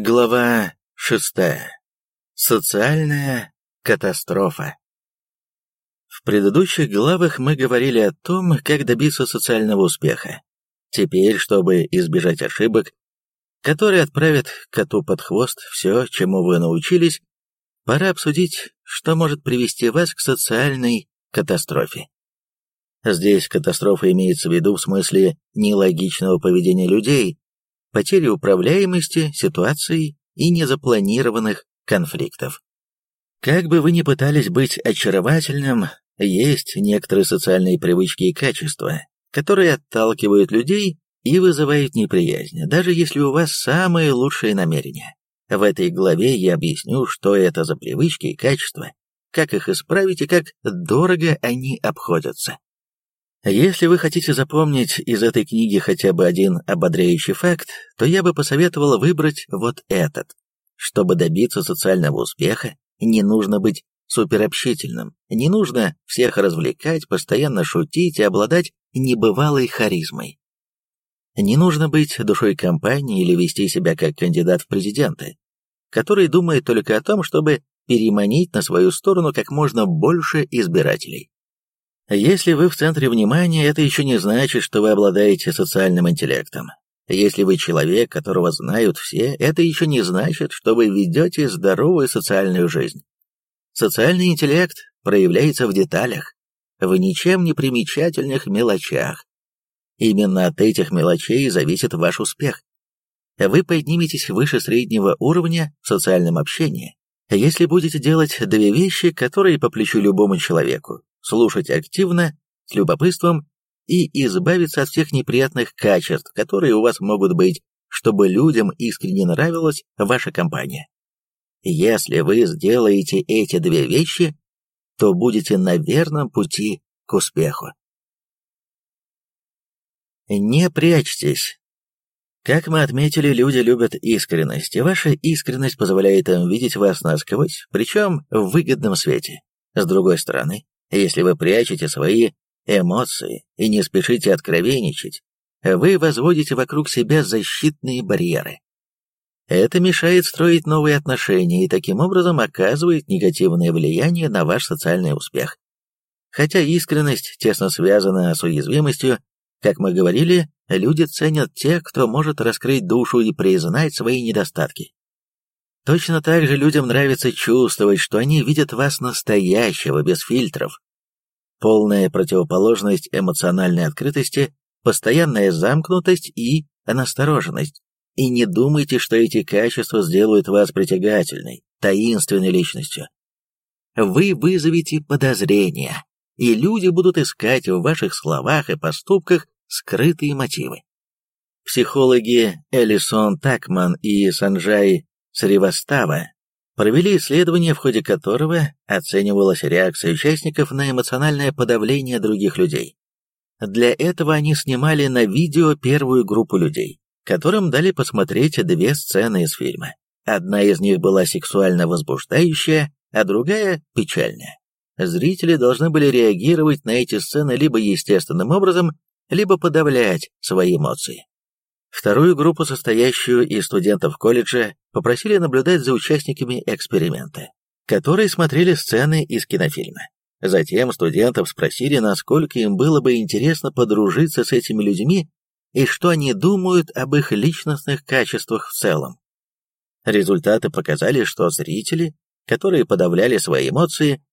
Глава шестая. Социальная катастрофа. В предыдущих главах мы говорили о том, как добиться социального успеха. Теперь, чтобы избежать ошибок, которые отправят коту под хвост все, чему вы научились, пора обсудить, что может привести вас к социальной катастрофе. Здесь катастрофа имеется в виду в смысле нелогичного поведения людей, потери управляемости ситуацией и незапланированных конфликтов. Как бы вы ни пытались быть очаровательным, есть некоторые социальные привычки и качества, которые отталкивают людей и вызывают неприязнь, даже если у вас самые лучшие намерения. В этой главе я объясню, что это за привычки и качества, как их исправить и как дорого они обходятся. Если вы хотите запомнить из этой книги хотя бы один ободряющий факт, то я бы посоветовал выбрать вот этот. Чтобы добиться социального успеха, не нужно быть суперобщительным, не нужно всех развлекать, постоянно шутить и обладать небывалой харизмой. Не нужно быть душой компании или вести себя как кандидат в президенты, который думает только о том, чтобы переманить на свою сторону как можно больше избирателей. Если вы в центре внимания, это еще не значит, что вы обладаете социальным интеллектом. Если вы человек, которого знают все, это еще не значит, что вы ведете здоровую социальную жизнь. Социальный интеллект проявляется в деталях, в ничем не примечательных мелочах. Именно от этих мелочей зависит ваш успех. Вы подниметесь выше среднего уровня в социальном общении, если будете делать две вещи, которые по плечу любому человеку слушать активно, с любопытством и избавиться от всех неприятных качеств, которые у вас могут быть, чтобы людям искренне нравилась ваша компания. Если вы сделаете эти две вещи, то будете на верном пути к успеху. Не прячьтесь. Как мы отметили, люди любят искренность, и ваша искренность позволяет им видеть вас насквозь, причем в выгодном свете. С другой стороны, если вы прячете свои эмоции и не спешите откровенничать, вы возводите вокруг себя защитные барьеры. Это мешает строить новые отношения и таким образом оказывает негативное влияние на ваш социальный успех. Хотя искренность тесно связана с уязвимостью, как мы говорили, люди ценят тех, кто может раскрыть душу и признать свои недостатки. Точно так же людям нравится чувствовать, что они видят вас настоящего, без фильтров. Полная противоположность эмоциональной открытости, постоянная замкнутость и настороженность. И не думайте, что эти качества сделают вас притягательной, таинственной личностью. Вы вызовете подозрения, и люди будут искать в ваших словах и поступках скрытые мотивы. Психологи Элисон Такман и Санджай Сривастава провели исследование, в ходе которого оценивалась реакция участников на эмоциональное подавление других людей. Для этого они снимали на видео первую группу людей, которым дали посмотреть две сцены из фильма. Одна из них была сексуально возбуждающая, а другая – печальная. Зрители должны были реагировать на эти сцены либо естественным образом, либо подавлять свои эмоции. Вторую группу, состоящую из студентов колледжа, попросили наблюдать за участниками эксперимента, которые смотрели сцены из кинофильма. Затем студентов спросили, насколько им было бы интересно подружиться с этими людьми и что они думают об их личностных качествах в целом. Результаты показали, что зрители, которые подавляли свои эмоции,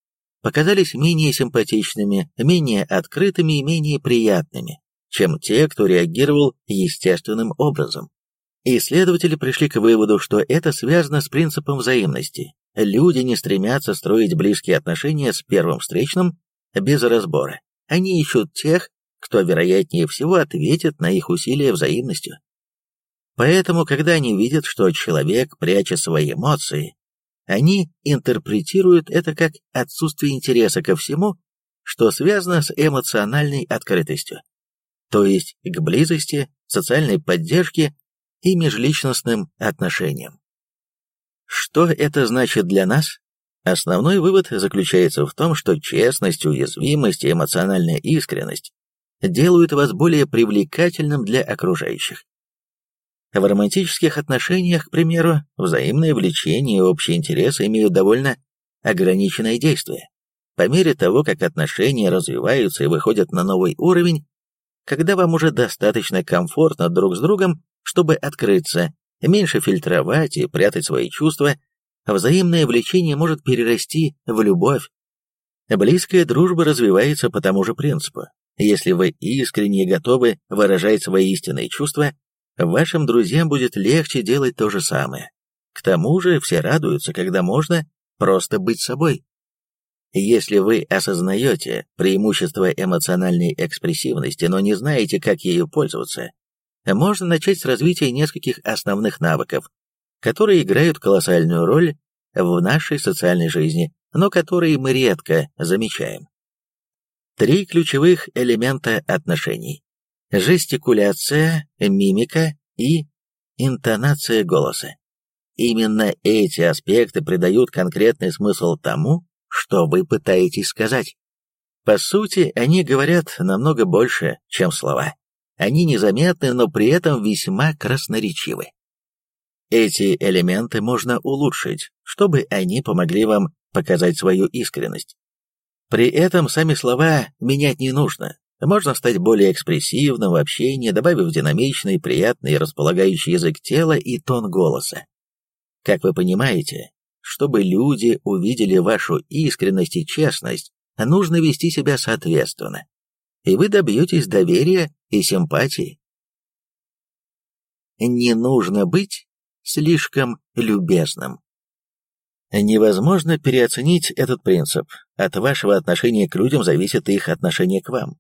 показались менее симпатичными, менее открытыми и менее приятными чем те, кто реагировал естественным образом. Исследователи пришли к выводу, что это связано с принципом взаимности. Люди не стремятся строить близкие отношения с первым встречным без разбора. Они ищут тех, кто, вероятнее всего, ответит на их усилия взаимностью. Поэтому, когда они видят, что человек прячет свои эмоции, они интерпретируют это как отсутствие интереса ко всему, что связано с эмоциональной открытостью то есть к близости, социальной поддержке и межличностным отношениям. Что это значит для нас? Основной вывод заключается в том, что честность, уязвимость и эмоциональная искренность делают вас более привлекательным для окружающих. В романтических отношениях, к примеру, взаимное влечение и общие интересы имеют довольно ограниченное действие. По мере того, как отношения развиваются и выходят на новый уровень, когда вам уже достаточно комфортно друг с другом, чтобы открыться, меньше фильтровать и прятать свои чувства, взаимное влечение может перерасти в любовь. Близкая дружба развивается по тому же принципу. Если вы искренне готовы выражать свои истинные чувства, вашим друзьям будет легче делать то же самое. К тому же все радуются, когда можно просто быть собой. Если вы осознаете преимущество эмоциональной экспрессивности, но не знаете, как ею пользоваться, можно начать с развития нескольких основных навыков, которые играют колоссальную роль в нашей социальной жизни, но которые мы редко замечаем. Три ключевых элемента отношений. Жестикуляция, мимика и интонация голоса. Именно эти аспекты придают конкретный смысл тому, что вы пытаетесь сказать. По сути, они говорят намного больше, чем слова. Они незаметны, но при этом весьма красноречивы. Эти элементы можно улучшить, чтобы они помогли вам показать свою искренность. При этом сами слова менять не нужно. Можно стать более экспрессивным в общении, добавив динамичный, приятный и располагающий язык тела и тон голоса. Как вы понимаете, чтобы люди увидели вашу искренность и честность, нужно вести себя соответственно. И вы добьетесь доверия и симпатии. Не нужно быть слишком любезным. Невозможно переоценить этот принцип. От вашего отношения к людям зависит их отношение к вам.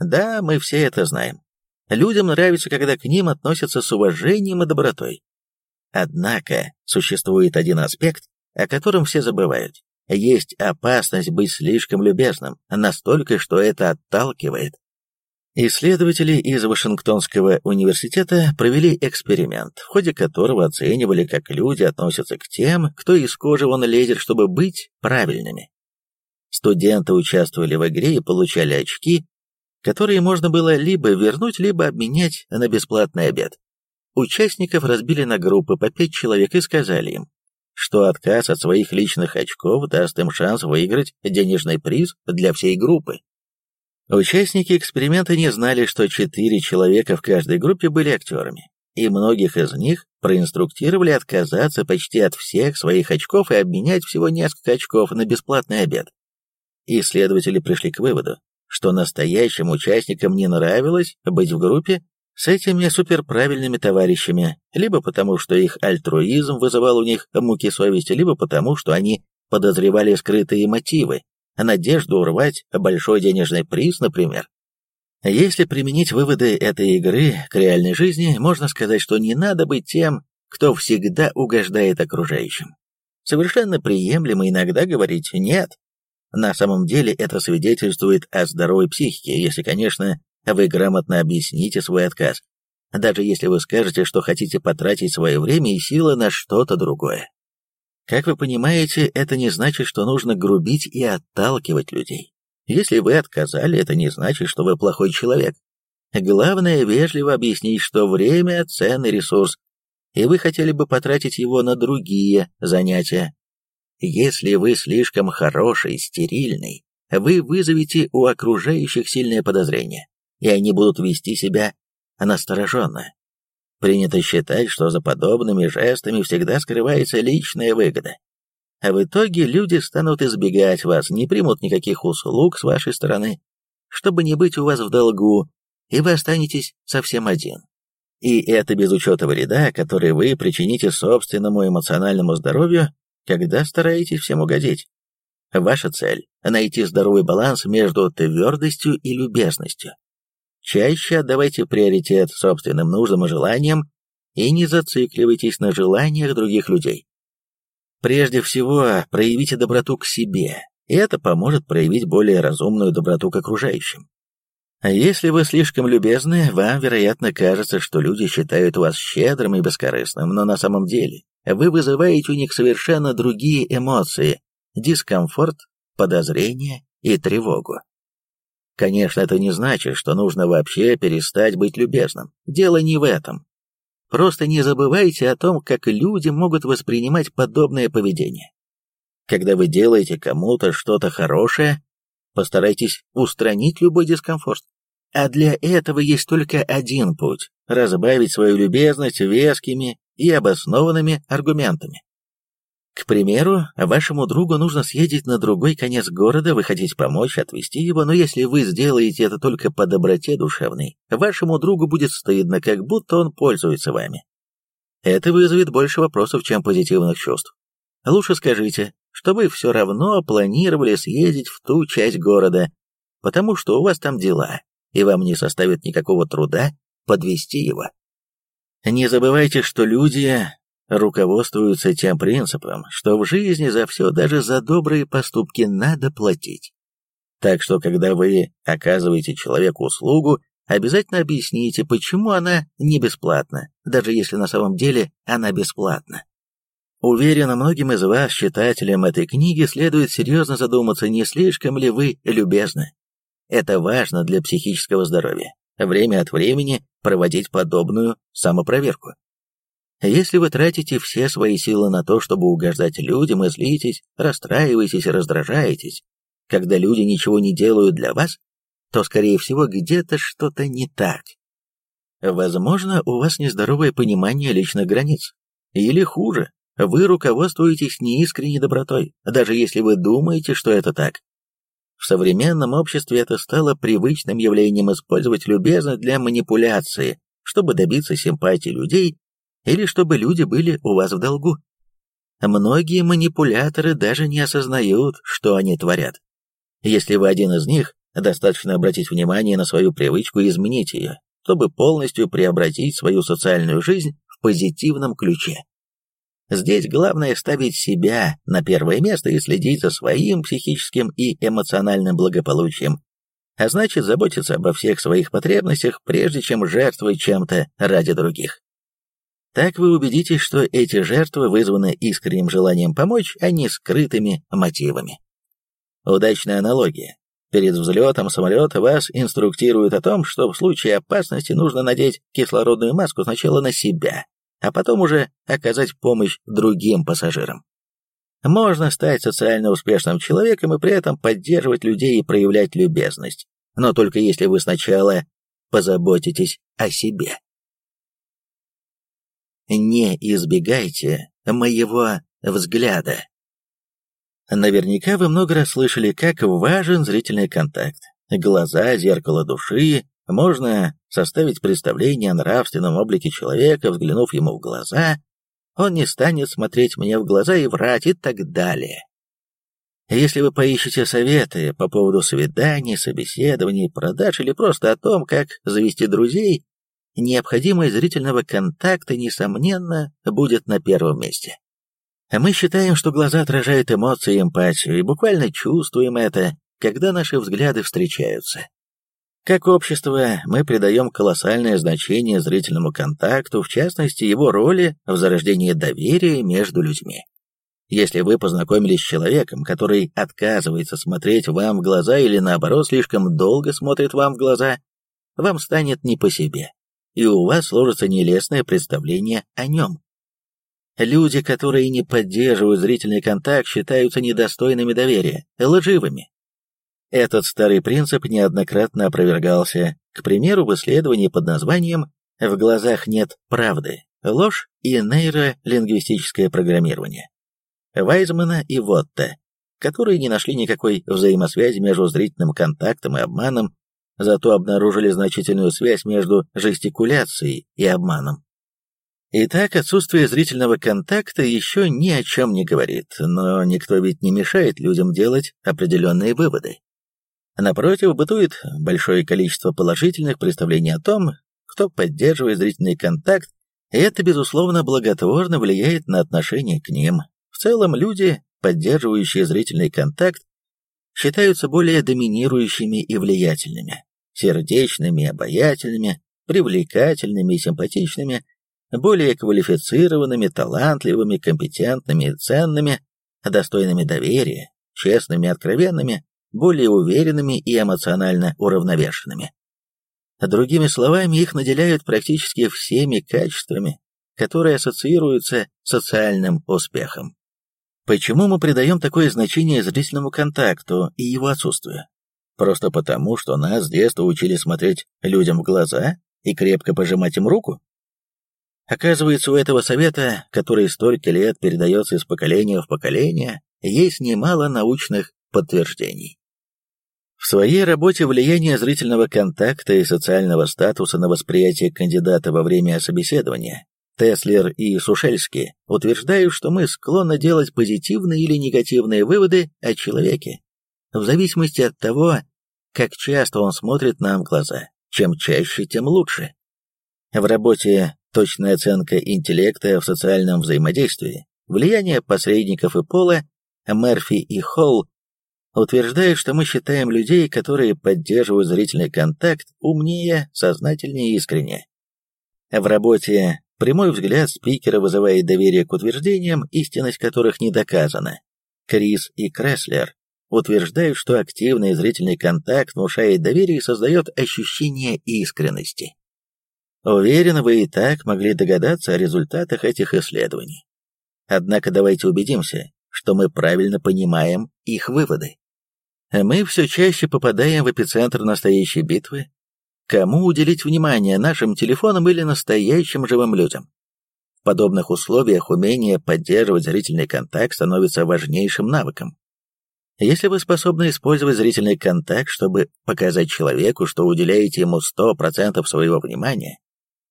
Да, мы все это знаем. Людям нравится, когда к ним относятся с уважением и добротой. Однако существует один аспект, о котором все забывают. Есть опасность быть слишком любезным, настолько, что это отталкивает. Исследователи из Вашингтонского университета провели эксперимент, в ходе которого оценивали, как люди относятся к тем, кто из кожи вон лезет, чтобы быть правильными. Студенты участвовали в игре и получали очки, которые можно было либо вернуть, либо обменять на бесплатный обед. Участников разбили на группы по пять человек и сказали им, что отказ от своих личных очков даст им шанс выиграть денежный приз для всей группы. Участники эксперимента не знали, что четыре человека в каждой группе были актерами, и многих из них проинструктировали отказаться почти от всех своих очков и обменять всего несколько очков на бесплатный обед. Исследователи пришли к выводу, что настоящим участникам не нравилось быть в группе с этими суперправильными товарищами, либо потому, что их альтруизм вызывал у них муки совести, либо потому, что они подозревали скрытые мотивы, надежду урвать большой денежный приз, например. Если применить выводы этой игры к реальной жизни, можно сказать, что не надо быть тем, кто всегда угождает окружающим. Совершенно приемлемо иногда говорить «нет». На самом деле это свидетельствует о здоровой психике, если, конечно, вы грамотно объясните свой отказ, даже если вы скажете, что хотите потратить свое время и силы на что-то другое. Как вы понимаете, это не значит, что нужно грубить и отталкивать людей. Если вы отказали, это не значит, что вы плохой человек. Главное вежливо объяснить, что время – ценный ресурс, и вы хотели бы потратить его на другие занятия. Если вы слишком хороший, стерильный, вы вызовете у окружающих сильное подозрение и они будут вести себя настороженно. Принято считать, что за подобными жестами всегда скрывается личная выгода. А в итоге люди станут избегать вас, не примут никаких услуг с вашей стороны, чтобы не быть у вас в долгу, и вы останетесь совсем один. И это без учета вреда, который вы причините собственному эмоциональному здоровью, когда стараетесь всем угодить. Ваша цель – найти здоровый баланс между твердостью и любезностью. Чаще отдавайте приоритет собственным нуждам и желаниям и не зацикливайтесь на желаниях других людей. Прежде всего, проявите доброту к себе, и это поможет проявить более разумную доброту к окружающим. А если вы слишком любезны, вам, вероятно, кажется, что люди считают вас щедрым и бескорыстным, но на самом деле вы вызываете у них совершенно другие эмоции – дискомфорт, подозрение и тревогу. Конечно, это не значит, что нужно вообще перестать быть любезным. Дело не в этом. Просто не забывайте о том, как люди могут воспринимать подобное поведение. Когда вы делаете кому-то что-то хорошее, постарайтесь устранить любой дискомфорт. А для этого есть только один путь – разбавить свою любезность вескими и обоснованными аргументами. К примеру, вашему другу нужно съездить на другой конец города, вы хотите помочь, отвезти его, но если вы сделаете это только по доброте душевной, вашему другу будет стыдно, как будто он пользуется вами. Это вызовет больше вопросов, чем позитивных чувств. Лучше скажите, что вы все равно планировали съездить в ту часть города, потому что у вас там дела, и вам не составит никакого труда подвести его. Не забывайте, что люди руководствуются тем принципом, что в жизни за все, даже за добрые поступки, надо платить. Так что, когда вы оказываете человеку услугу, обязательно объясните, почему она не бесплатна, даже если на самом деле она бесплатна. Уверен, многим из вас, читателям этой книги, следует серьезно задуматься, не слишком ли вы любезны. Это важно для психического здоровья. Время от времени проводить подобную самопроверку. Если вы тратите все свои силы на то, чтобы угождать людям и злитесь, расстраиваетесь и раздражаетесь, когда люди ничего не делают для вас, то, скорее всего, где-то что-то не так. Возможно, у вас нездоровое понимание личных границ. Или хуже, вы руководствуетесь неискренней добротой, даже если вы думаете, что это так. В современном обществе это стало привычным явлением использовать любезность для манипуляции, чтобы добиться симпатии людей или чтобы люди были у вас в долгу. Многие манипуляторы даже не осознают, что они творят. Если вы один из них, достаточно обратить внимание на свою привычку и изменить ее, чтобы полностью преобразить свою социальную жизнь в позитивном ключе. Здесь главное ставить себя на первое место и следить за своим психическим и эмоциональным благополучием, а значит заботиться обо всех своих потребностях, прежде чем жертвовать чем-то ради других. Так вы убедитесь, что эти жертвы вызваны искренним желанием помочь, а не скрытыми мотивами. Удачная аналогия. Перед взлетом самолета вас инструктируют о том, что в случае опасности нужно надеть кислородную маску сначала на себя, а потом уже оказать помощь другим пассажирам. Можно стать социально успешным человеком и при этом поддерживать людей и проявлять любезность, но только если вы сначала позаботитесь о себе не избегайте моего взгляда. Наверняка вы много раз слышали, как важен зрительный контакт. Глаза – зеркало души, можно составить представление о нравственном облике человека, взглянув ему в глаза, он не станет смотреть мне в глаза и врать и так далее. Если вы поищете советы по поводу свиданий, собеседований, продаж или просто о том, как завести друзей, необходимость зрительного контакта, несомненно, будет на первом месте. Мы считаем, что глаза отражают эмоции и эмпатию, и буквально чувствуем это, когда наши взгляды встречаются. Как общество, мы придаем колоссальное значение зрительному контакту, в частности, его роли в зарождении доверия между людьми. Если вы познакомились с человеком, который отказывается смотреть вам в глаза или наоборот слишком долго смотрит вам в глаза, вам станет не по себе и у вас сложится нелестное представление о нем. Люди, которые не поддерживают зрительный контакт, считаются недостойными доверия, лживыми. Этот старый принцип неоднократно опровергался, к примеру, в исследовании под названием «В глазах нет правды. Ложь и нейролингвистическое программирование» Вайзмана и Вотта, которые не нашли никакой взаимосвязи между зрительным контактом и обманом зато обнаружили значительную связь между жестикуляцией и обманом. Итак, отсутствие зрительного контакта еще ни о чем не говорит, но никто ведь не мешает людям делать определенные выводы. Напротив, бытует большое количество положительных представлений о том, кто поддерживает зрительный контакт, и это, безусловно, благотворно влияет на отношение к ним. В целом, люди, поддерживающие зрительный контакт, считаются более доминирующими и влиятельными сердечными, обаятельными, привлекательными и симпатичными, более квалифицированными, талантливыми, компетентными и ценными, достойными доверия, честными откровенными, более уверенными и эмоционально уравновешенными. Другими словами, их наделяют практически всеми качествами, которые ассоциируются с социальным успехом. Почему мы придаем такое значение зрительному контакту и его отсутствию? Просто потому, что нас с детства учили смотреть людям в глаза и крепко пожимать им руку? Оказывается, у этого совета, который столько лет передается из поколения в поколение, есть немало научных подтверждений. В своей работе «Влияние зрительного контакта и социального статуса на восприятие кандидата во время собеседования» Теслер и Сушельский утверждают, что мы склонны делать позитивные или негативные выводы о человеке, в зависимости от того, как часто он смотрит нам в глаза. Чем чаще, тем лучше. В работе «Точная оценка интеллекта в социальном взаимодействии. Влияние посредников и пола» Мерфи и Холл утверждают, что мы считаем людей, которые поддерживают зрительный контакт, умнее, сознательнее и искренне. В работе Прямой взгляд спикера вызывает доверие к утверждениям, истинность которых не доказана. Крис и Креслер утверждают, что активный зрительный контакт внушает доверие и создает ощущение искренности. Уверен, вы и так могли догадаться о результатах этих исследований. Однако давайте убедимся, что мы правильно понимаем их выводы. Мы все чаще попадаем в эпицентр настоящей битвы, Кому уделить внимание, нашим телефонам или настоящим живым людям? В подобных условиях умение поддерживать зрительный контакт становится важнейшим навыком. Если вы способны использовать зрительный контакт, чтобы показать человеку, что уделяете ему 100% своего внимания,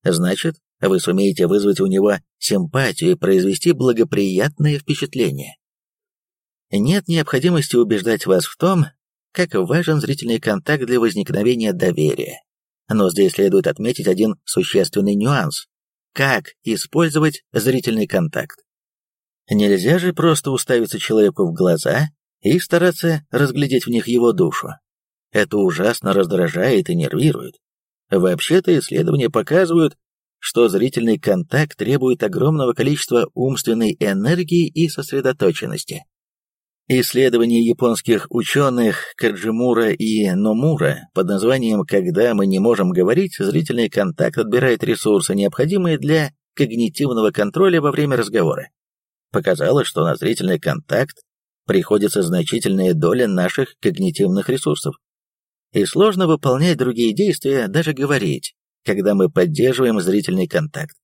значит, вы сумеете вызвать у него симпатию и произвести благоприятное впечатление. Нет необходимости убеждать вас в том, как важен зрительный контакт для возникновения доверия. Но здесь следует отметить один существенный нюанс. Как использовать зрительный контакт? Нельзя же просто уставиться человеку в глаза и стараться разглядеть в них его душу. Это ужасно раздражает и нервирует. Вообще-то исследования показывают, что зрительный контакт требует огромного количества умственной энергии и сосредоточенности. Исследование японских ученых Каджимура и Номура под названием «Когда мы не можем говорить, зрительный контакт отбирает ресурсы, необходимые для когнитивного контроля во время разговора». Показало, что на зрительный контакт приходится значительная доля наших когнитивных ресурсов. И сложно выполнять другие действия, даже говорить, когда мы поддерживаем зрительный контакт.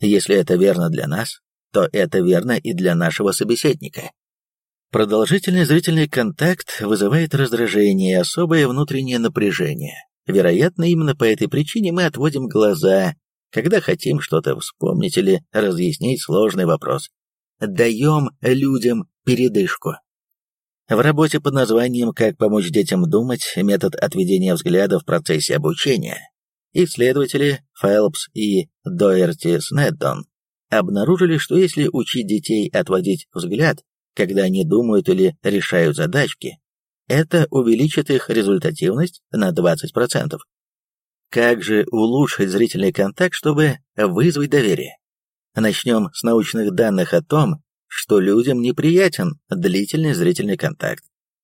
Если это верно для нас, то это верно и для нашего собеседника. Продолжительный зрительный контакт вызывает раздражение и особое внутреннее напряжение. Вероятно, именно по этой причине мы отводим глаза, когда хотим что-то вспомнить или разъяснить сложный вопрос. Даем людям передышку. В работе под названием «Как помочь детям думать. Метод отведения взгляда в процессе обучения» исследователи Фелпс и Доерти Снеддон обнаружили, что если учить детей отводить взгляд, когда они думают или решают задачки, это увеличит их результативность на 20%. Как же улучшить зрительный контакт, чтобы вызвать доверие? Начнем с научных данных о том, что людям неприятен длительный зрительный контакт.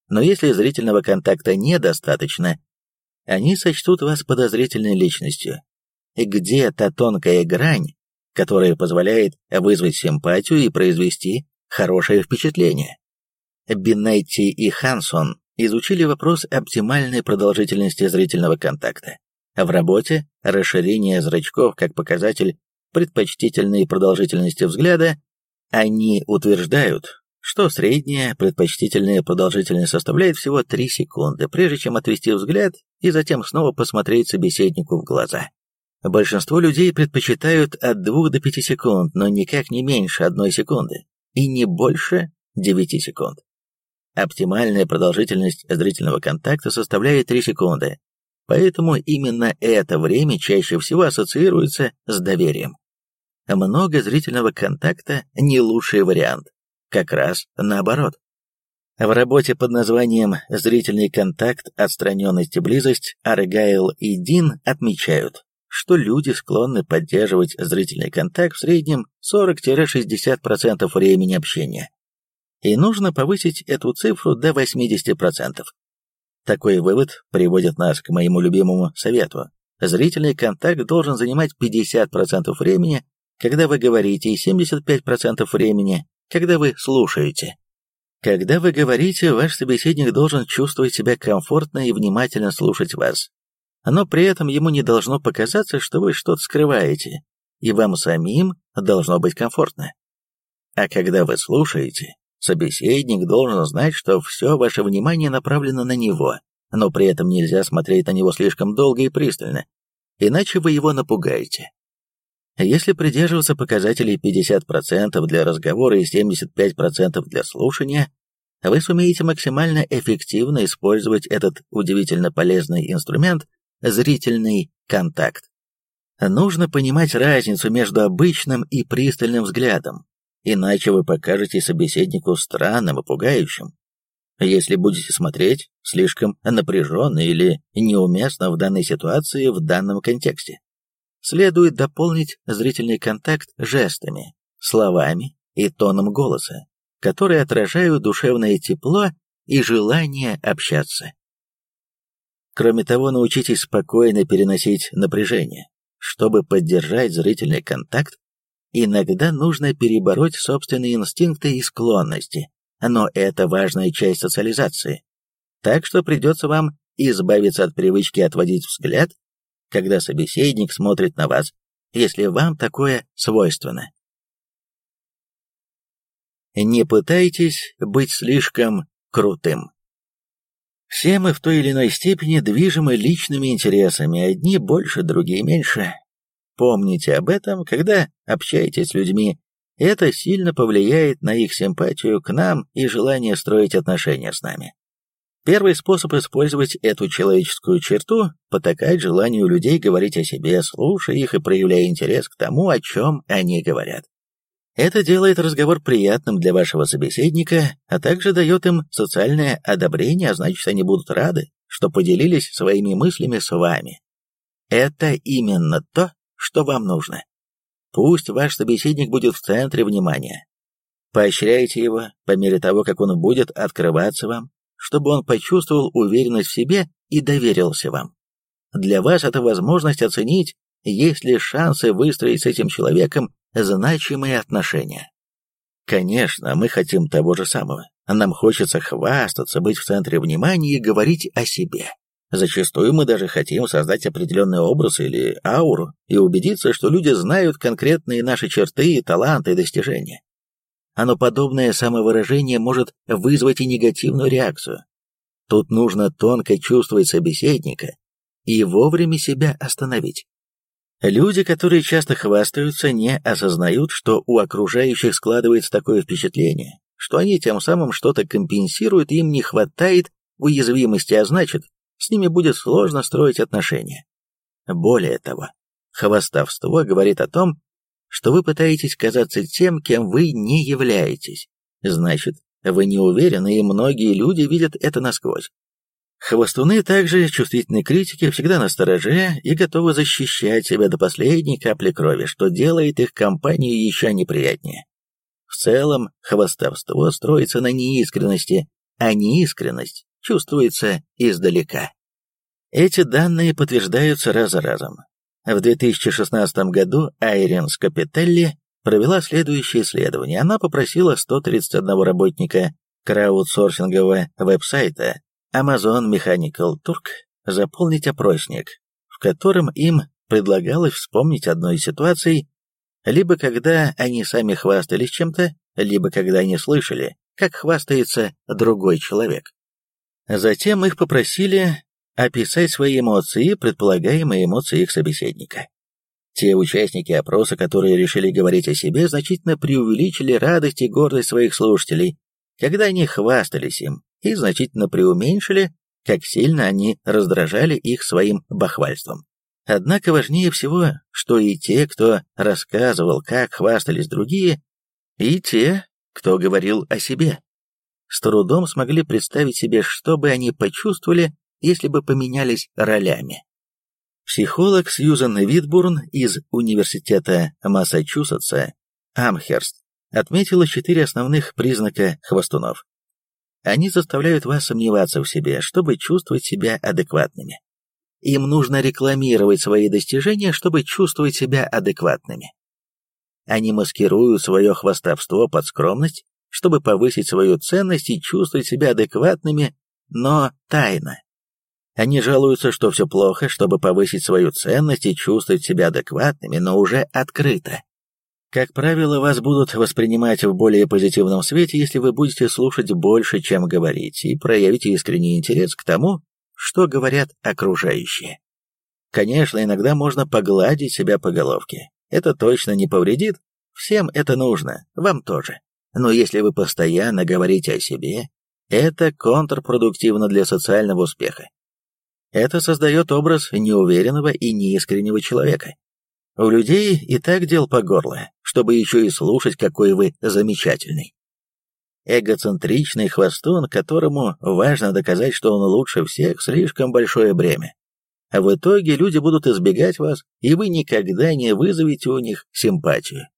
Но если зрительного контакта недостаточно, они сочтут вас подозрительной личностью. Где та тонкая грань, которая позволяет вызвать симпатию и произвести хорошее впечатление. Биннетти и Хансон изучили вопрос оптимальной продолжительности зрительного контакта. В работе расширение зрачков как показатель предпочтительной продолжительности взгляда они утверждают, что средняя предпочтительная продолжительность составляет всего 3 секунды, прежде чем отвести взгляд и затем снова посмотреть собеседнику в глаза. Большинство людей предпочитают от 2 до 5 секунд, но никак не меньше одной секунды и не больше 9 секунд. Оптимальная продолжительность зрительного контакта составляет 3 секунды, поэтому именно это время чаще всего ассоциируется с доверием. Много зрительного контакта – не лучший вариант, как раз наоборот. В работе под названием «Зрительный контакт, отстраненность и близость» Аргайл и Дин отмечают, что люди склонны поддерживать зрительный контакт в среднем 40-60% времени общения. И нужно повысить эту цифру до 80%. Такой вывод приводит нас к моему любимому совету Зрительный контакт должен занимать 50% времени, когда вы говорите, и 75% времени, когда вы слушаете. Когда вы говорите, ваш собеседник должен чувствовать себя комфортно и внимательно слушать вас. Но при этом ему не должно показаться, что вы что-то скрываете, и вам самим должно быть комфортно. А когда вы слушаете, собеседник должен знать, что все ваше внимание направлено на него, но при этом нельзя смотреть на него слишком долго и пристально, иначе вы его напугаете. Если придерживаться показателей 50% для разговора и 75% для слушания, вы сумеете максимально эффективно использовать этот удивительно полезный инструмент – зрительный контакт. Нужно понимать разницу между обычным и пристальным взглядом, иначе вы покажете собеседнику странным и пугающим. Если будете смотреть слишком напряженно или неуместно в данной ситуации в данном контексте следует дополнить зрительный контакт жестами, словами и тоном голоса, которые отражают душевное тепло и желание общаться. Кроме того, научитесь спокойно переносить напряжение. Чтобы поддержать зрительный контакт, иногда нужно перебороть собственные инстинкты и склонности, но это важная часть социализации. Так что придется вам избавиться от привычки отводить взгляд когда собеседник смотрит на вас, если вам такое свойственно. Не пытайтесь быть слишком крутым. Все мы в той или иной степени движимы личными интересами, одни больше, другие меньше. Помните об этом, когда общаетесь с людьми, это сильно повлияет на их симпатию к нам и желание строить отношения с нами. Первый способ использовать эту человеческую черту – потакать желанию людей говорить о себе, слушая их и проявляя интерес к тому, о чем они говорят. Это делает разговор приятным для вашего собеседника, а также дает им социальное одобрение, а значит, они будут рады, что поделились своими мыслями с вами. Это именно то, что вам нужно. Пусть ваш собеседник будет в центре внимания. Поощряйте его по мере того, как он будет открываться вам, чтобы он почувствовал уверенность в себе и доверился вам. Для вас это возможность оценить, есть ли шансы выстроить с этим человеком значимые отношения. Конечно, мы хотим того же самого. Нам хочется хвастаться, быть в центре внимания и говорить о себе. Зачастую мы даже хотим создать определенный образ или ауру и убедиться, что люди знают конкретные наши черты, таланты и достижения. Оно подобное самовыражение может вызвать и негативную реакцию. Тут нужно тонко чувствовать собеседника и вовремя себя остановить. Люди, которые часто хвастаются, не осознают, что у окружающих складывается такое впечатление, что они тем самым что-то компенсируют, им не хватает уязвимости, а значит, с ними будет сложно строить отношения. Более того, хвастовство говорит о том, что вы пытаетесь казаться тем, кем вы не являетесь. Значит, вы не уверены, и многие люди видят это насквозь. Хвостуны также чувствительны критики, всегда настороже и готовы защищать себя до последней капли крови, что делает их компанию еще неприятнее. В целом, хвостовство строится на неискренности, а неискренность чувствуется издалека. Эти данные подтверждаются раз за разом. В 2016 году Айрин Скапителли провела следующее исследование. Она попросила 131 работника краудсорсингового веб-сайта Amazon Mechanical Turk заполнить опросник, в котором им предлагалось вспомнить одну из ситуаций, либо когда они сами хвастались чем-то, либо когда они слышали, как хвастается другой человек. Затем их попросили описать свои эмоции и предполагаемые эмоции их собеседника. Те участники опроса, которые решили говорить о себе, значительно преувеличили радость и гордость своих слушателей, когда они хвастались им, и значительно преуменьшили, как сильно они раздражали их своим бахвальством. Однако важнее всего, что и те, кто рассказывал, как хвастались другие, и те, кто говорил о себе, с трудом смогли представить себе, что бы они почувствовали, если бы поменялись ролями. Психолог Сьюзан Витбурн из Университета Массачусетса Амхерст отметила четыре основных признака хвостунов. Они заставляют вас сомневаться в себе, чтобы чувствовать себя адекватными. им нужно рекламировать свои достижения, чтобы чувствовать себя адекватными. Они маскируют свое хвастовство под скромность, чтобы повысить свою ценность и чувствовать себя адекватными, но тайно. Они жалуются, что все плохо, чтобы повысить свою ценность и чувствовать себя адекватными, но уже открыто. Как правило, вас будут воспринимать в более позитивном свете, если вы будете слушать больше, чем говорить, и проявите искренний интерес к тому, что говорят окружающие. Конечно, иногда можно погладить себя по головке. Это точно не повредит, всем это нужно, вам тоже. Но если вы постоянно говорите о себе, это контрпродуктивно для социального успеха. Это создает образ неуверенного и неискреннего человека. У людей и так дел по горло, чтобы еще и слушать, какой вы замечательный. Эгоцентричный хвостун, которому важно доказать, что он лучше всех, слишком большое бремя. А в итоге люди будут избегать вас, и вы никогда не вызовете у них симпатию.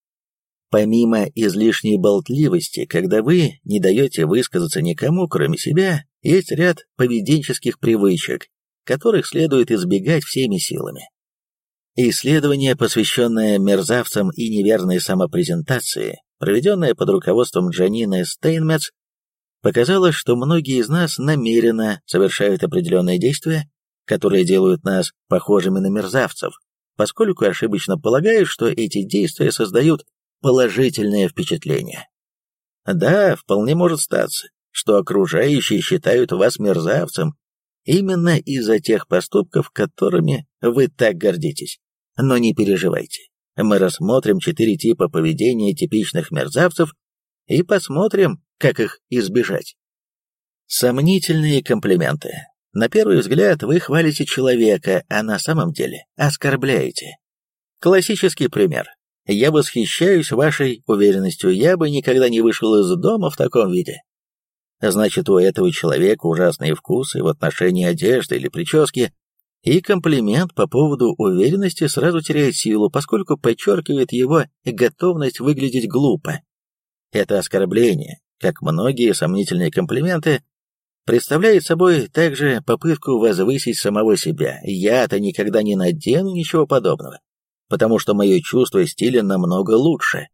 Помимо излишней болтливости, когда вы не даете высказаться никому, кроме себя, есть ряд поведенческих привычек, которых следует избегать всеми силами. Исследование, посвященное мерзавцам и неверной самопрезентации, проведенное под руководством Джанины Стейнмец, показало, что многие из нас намеренно совершают определенные действия, которые делают нас похожими на мерзавцев, поскольку ошибочно полагают, что эти действия создают положительное впечатление. Да, вполне может статься, что окружающие считают вас мерзавцем именно из-за тех поступков, которыми вы так гордитесь. Но не переживайте. Мы рассмотрим четыре типа поведения типичных мерзавцев и посмотрим, как их избежать. Сомнительные комплименты. На первый взгляд вы хвалите человека, а на самом деле оскорбляете. Классический пример. Я восхищаюсь вашей уверенностью, я бы никогда не вышел из дома в таком виде. Значит, у этого человека ужасные вкусы в отношении одежды или прически, и комплимент по поводу уверенности сразу теряет силу, поскольку подчеркивает его готовность выглядеть глупо. Это оскорбление, как многие сомнительные комплименты, представляет собой также попытку возвысить самого себя. Я-то никогда не надену ничего подобного, потому что мое чувство стиля намного лучше.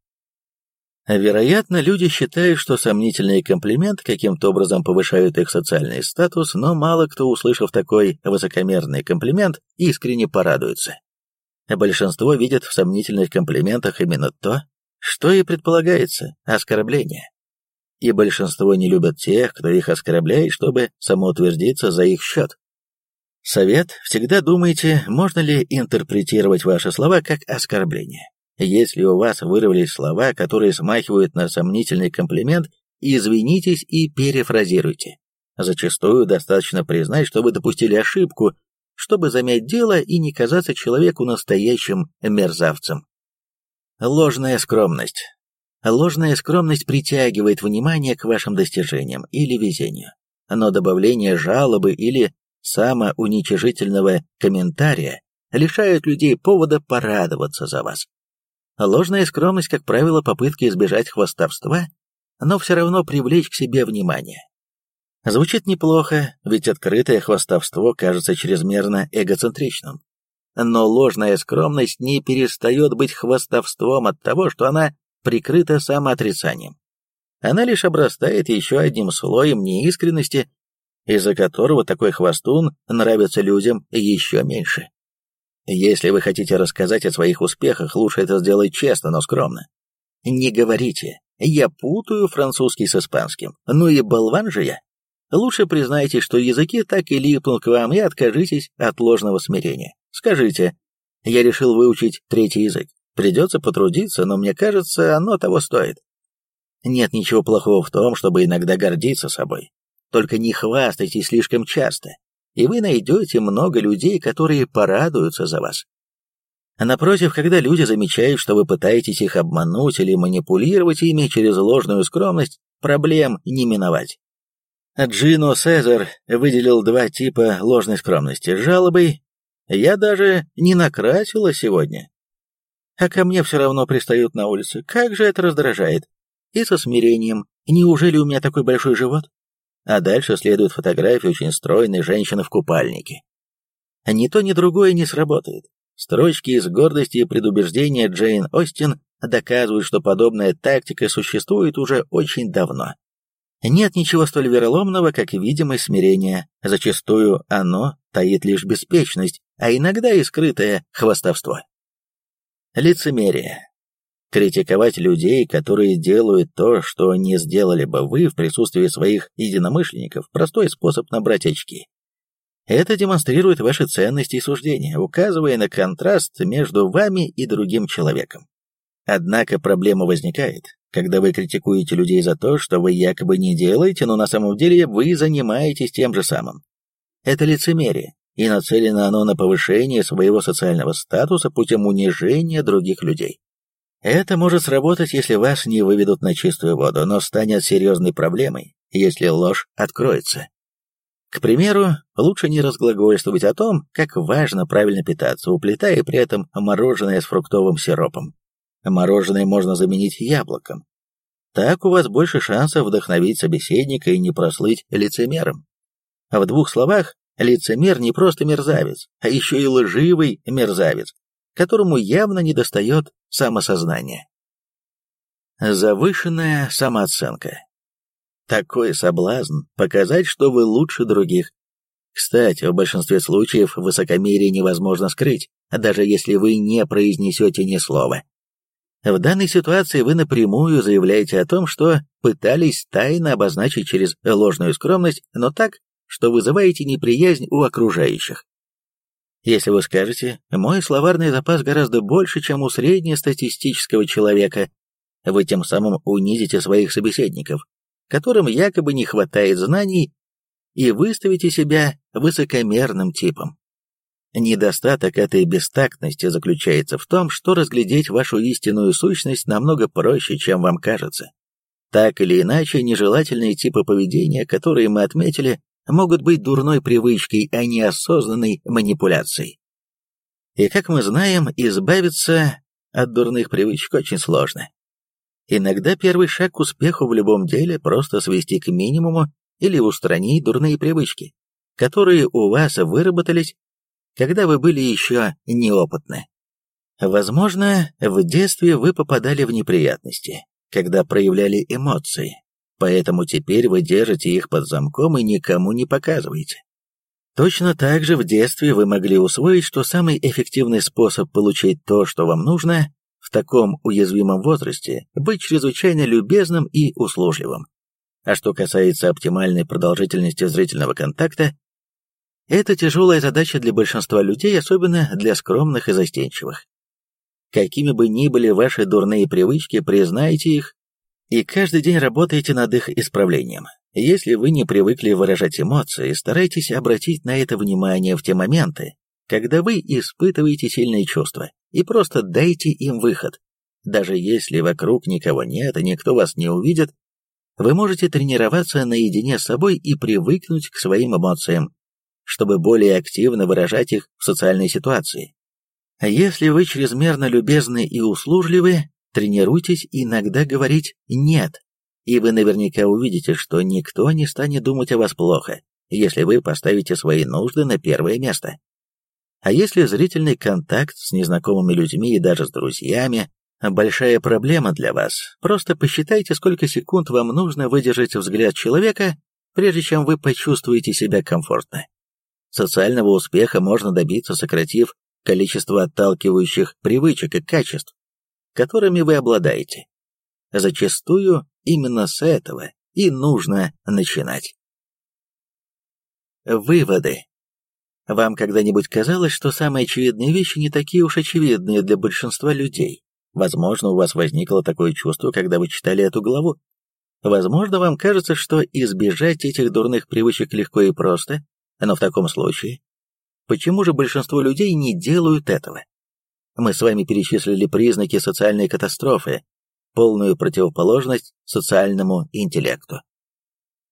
Вероятно, люди считают, что сомнительные комплименты каким-то образом повышают их социальный статус, но мало кто, услышав такой высокомерный комплимент, искренне порадуется. Большинство видят в сомнительных комплиментах именно то, что и предполагается – оскорбление. И большинство не любят тех, кто их оскорбляет, чтобы самоутвердиться за их счет. Совет – всегда думайте, можно ли интерпретировать ваши слова как оскорбление. Если у вас вырвались слова, которые смахивают на сомнительный комплимент, извинитесь и перефразируйте. Зачастую достаточно признать, что вы допустили ошибку, чтобы замять дело и не казаться человеку настоящим мерзавцем. Ложная скромность. Ложная скромность притягивает внимание к вашим достижениям или везению, но добавление жалобы или самоуничижительного комментария лишают людей повода порадоваться за вас. Ложная скромность, как правило, попытка избежать хвастовства, но все равно привлечь к себе внимание. Звучит неплохо, ведь открытое хвастовство кажется чрезмерно эгоцентричным. Но ложная скромность не перестает быть хвастовством от того, что она прикрыта самоотрицанием. Она лишь обрастает еще одним слоем неискренности, из-за которого такой хвостун нравится людям еще меньше. Если вы хотите рассказать о своих успехах, лучше это сделать честно, но скромно. Не говорите «я путаю французский с испанским», ну и болван же я. Лучше признайте, что языки так и липнут к вам, и откажитесь от ложного смирения. Скажите «я решил выучить третий язык, придется потрудиться, но мне кажется, оно того стоит». Нет ничего плохого в том, чтобы иногда гордиться собой. Только не хвастайтесь слишком часто и вы найдете много людей, которые порадуются за вас. Напротив, когда люди замечают, что вы пытаетесь их обмануть или манипулировать ими через ложную скромность, проблем не миновать. Джино Сезар выделил два типа ложной скромности. Жалобой «Я даже не накрасила сегодня». А ко мне все равно пристают на улице. Как же это раздражает. И со смирением. Неужели у меня такой большой живот? А дальше следует фотография очень стройной женщины в купальнике. Ни то, ни другое не сработает. Строчки из гордости и предубеждения Джейн Остин доказывают, что подобная тактика существует уже очень давно. Нет ничего столь вероломного, как видимость смирения. Зачастую оно таит лишь беспечность, а иногда и скрытое хвастовство. Лицемерие. Критиковать людей, которые делают то, что не сделали бы вы в присутствии своих единомышленников, простой способ набрать очки. Это демонстрирует ваши ценности и суждения, указывая на контраст между вами и другим человеком. Однако проблема возникает, когда вы критикуете людей за то, что вы якобы не делаете, но на самом деле вы занимаетесь тем же самым. Это лицемерие, и нацелено оно на повышение своего социального статуса путем унижения других людей. Это может сработать, если вас не выведут на чистую воду, но станет серьезной проблемой, если ложь откроется. К примеру, лучше не разглагольствовать о том, как важно правильно питаться, уплетая при этом мороженое с фруктовым сиропом. Мороженое можно заменить яблоком. Так у вас больше шансов вдохновить собеседника и не прослыть лицемером. В двух словах, лицемер не просто мерзавец, а еще и лживый мерзавец, которому явно недостает самосознания. Завышенная самооценка. Такой соблазн показать, что вы лучше других. Кстати, в большинстве случаев высокомерие невозможно скрыть, даже если вы не произнесете ни слова. В данной ситуации вы напрямую заявляете о том, что пытались тайно обозначить через ложную скромность, но так, что вызываете неприязнь у окружающих. Если вы скажете, мой словарный запас гораздо больше, чем у среднестатистического человека, вы тем самым унизите своих собеседников, которым якобы не хватает знаний, и выставите себя высокомерным типом. Недостаток этой бестактности заключается в том, что разглядеть вашу истинную сущность намного проще, чем вам кажется. Так или иначе, нежелательные типы поведения, которые мы отметили, могут быть дурной привычкой, а не осознанной манипуляцией. И как мы знаем, избавиться от дурных привычек очень сложно. Иногда первый шаг к успеху в любом деле просто свести к минимуму или устранить дурные привычки, которые у вас выработались, когда вы были еще неопытны. Возможно, в детстве вы попадали в неприятности, когда проявляли эмоции, поэтому теперь вы держите их под замком и никому не показываете. Точно так же в детстве вы могли усвоить, что самый эффективный способ получить то, что вам нужно, в таком уязвимом возрасте быть чрезвычайно любезным и услужливым. А что касается оптимальной продолжительности зрительного контакта, это тяжелая задача для большинства людей, особенно для скромных и застенчивых. Какими бы ни были ваши дурные привычки, признайте их и каждый день работайте над их исправлением. Если вы не привыкли выражать эмоции, старайтесь обратить на это внимание в те моменты, когда вы испытываете сильные чувства, и просто дайте им выход. Даже если вокруг никого нет и никто вас не увидит, вы можете тренироваться наедине с собой и привыкнуть к своим эмоциям, чтобы более активно выражать их в социальной ситуации. А если вы чрезмерно любезны и услужливы, тренируйтесь иногда говорить «нет», и вы наверняка увидите, что никто не станет думать о вас плохо, если вы поставите свои нужды на первое место. А если зрительный контакт с незнакомыми людьми и даже с друзьями – большая проблема для вас, просто посчитайте, сколько секунд вам нужно выдержать взгляд человека, прежде чем вы почувствуете себя комфортно. Социального успеха можно добиться, сократив количество отталкивающих привычек и качеств, которыми вы обладаете. Зачастую именно с этого и нужно начинать. Выводы. Вам когда-нибудь казалось, что самые очевидные вещи не такие уж очевидные для большинства людей? Возможно, у вас возникло такое чувство, когда вы читали эту главу. Возможно, вам кажется, что избежать этих дурных привычек легко и просто, но в таком случае, почему же большинство людей не делают этого? Мы с вами перечислили признаки социальной катастрофы, полную противоположность социальному интеллекту.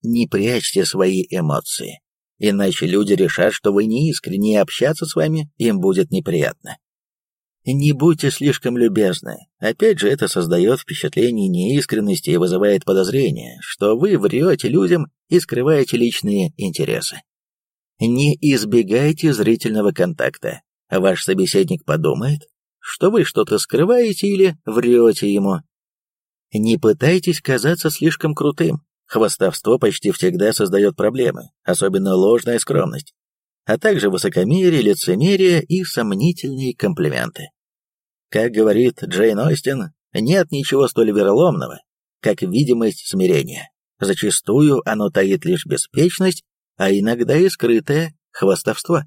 Не прячьте свои эмоции. Иначе люди решат, что вы не искренне, и общаться с вами им будет неприятно. Не будьте слишком любезны. Опять же, это создает впечатление неискренности и вызывает подозрение, что вы врете людям и скрываете личные интересы. Не избегайте зрительного контакта. Ваш собеседник подумает, что вы что-то скрываете или врете ему. Не пытайтесь казаться слишком крутым. Хвастовство почти всегда создает проблемы, особенно ложная скромность, а также высокомерие, лицемерие и сомнительные комплименты. Как говорит Джейн Остин, нет ничего столь вероломного, как видимость смирения. Зачастую оно таит лишь беспечность, а иногда и скрытое хвастовство.